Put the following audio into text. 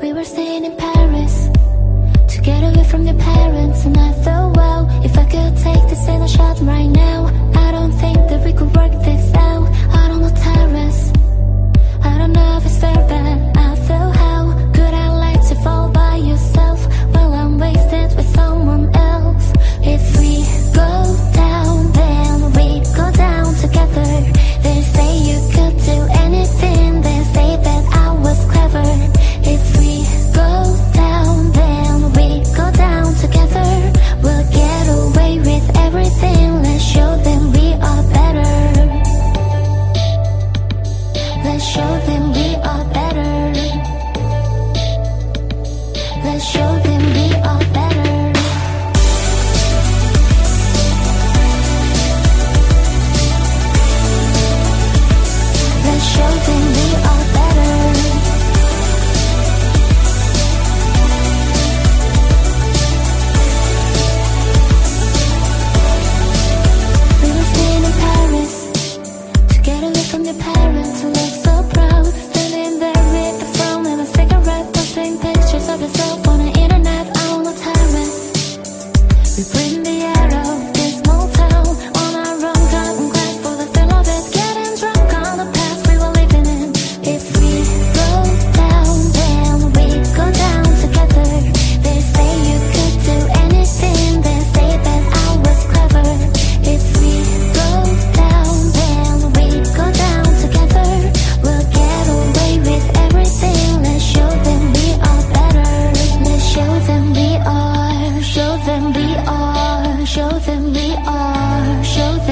We were staying in Paris To get away from your parents And I thought, well, if I could take this in a shot right now I don't think that we could work this your parents who look so proud. Standing there with a phone and a cigarette Posting pictures of yourself. we are. Show